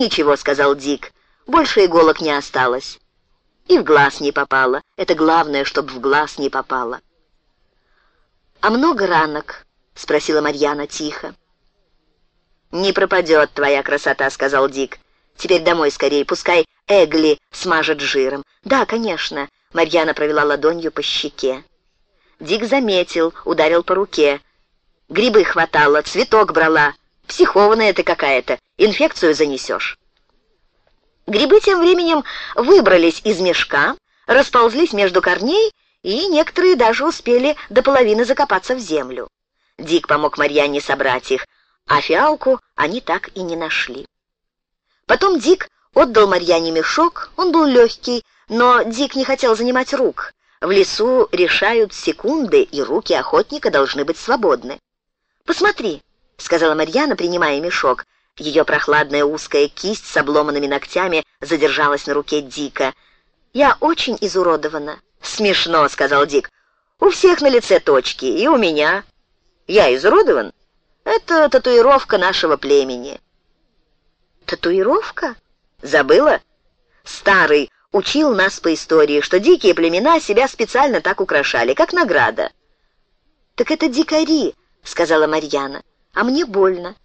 «Ничего», — сказал Дик, — «больше иголок не осталось». И в глаз не попало. Это главное, чтобы в глаз не попало. «А много ранок?» — спросила Марьяна тихо. «Не пропадет твоя красота», — сказал Дик. «Теперь домой скорее, пускай Эгли смажет жиром». «Да, конечно», — Марьяна провела ладонью по щеке. Дик заметил, ударил по руке. «Грибы хватало, цветок брала. Психованная ты какая-то, инфекцию занесешь». Грибы тем временем выбрались из мешка, расползлись между корней, и некоторые даже успели до половины закопаться в землю. Дик помог Марьяне собрать их, а фиалку они так и не нашли. Потом Дик отдал Марьяне мешок, он был легкий, но Дик не хотел занимать рук. В лесу решают секунды, и руки охотника должны быть свободны. «Посмотри», — сказала Марьяна, принимая мешок. Ее прохладная узкая кисть с обломанными ногтями задержалась на руке Дика. «Я очень изуродована». «Смешно», — сказал Дик. «У всех на лице точки, и у меня. Я изуродован. Это татуировка нашего племени». «Татуировка?» «Забыла?» Старый учил нас по истории, что дикие племена себя специально так украшали, как награда. «Так это дикари», — сказала Марьяна, — «а мне больно».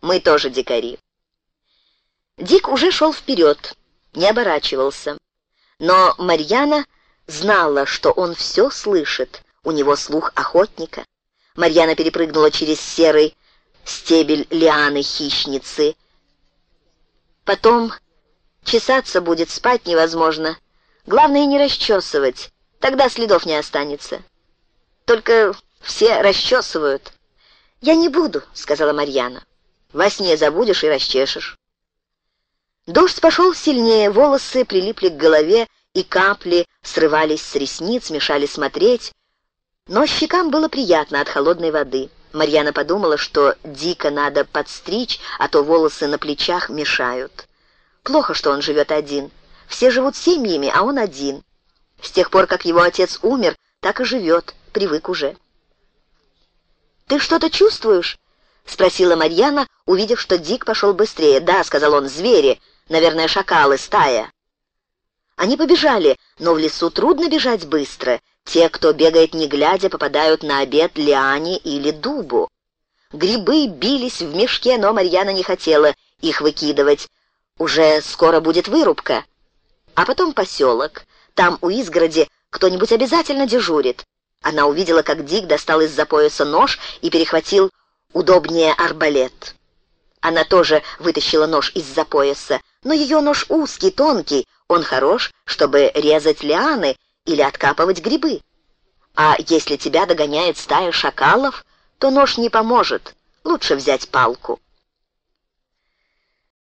«Мы тоже дикари». Дик уже шел вперед, не оборачивался. Но Марьяна знала, что он все слышит, у него слух охотника. Марьяна перепрыгнула через серый стебель лианы-хищницы. Потом чесаться будет, спать невозможно. Главное не расчесывать, тогда следов не останется. Только все расчесывают. «Я не буду», — сказала Марьяна. «Во сне забудешь и расчешешь». Дождь пошел сильнее, волосы прилипли к голове, и капли срывались с ресниц, мешали смотреть. Но щекам было приятно от холодной воды. Марьяна подумала, что дико надо подстричь, а то волосы на плечах мешают. Плохо, что он живет один. Все живут семьями, а он один. С тех пор, как его отец умер, так и живет, привык уже. «Ты что-то чувствуешь?» — спросила Марьяна, увидев, что Дик пошел быстрее. «Да», — сказал он, — «звери, наверное, шакалы, стая». Они побежали, но в лесу трудно бежать быстро. Те, кто бегает не глядя, попадают на обед лиане или дубу. Грибы бились в мешке, но Марьяна не хотела их выкидывать. Уже скоро будет вырубка. А потом поселок. Там у изгороди кто-нибудь обязательно дежурит. Она увидела, как Дик достал из-за пояса нож и перехватил удобнее арбалет. Она тоже вытащила нож из-за пояса, но ее нож узкий, тонкий, он хорош, чтобы резать лианы или откапывать грибы. А если тебя догоняет стая шакалов, то нож не поможет, лучше взять палку.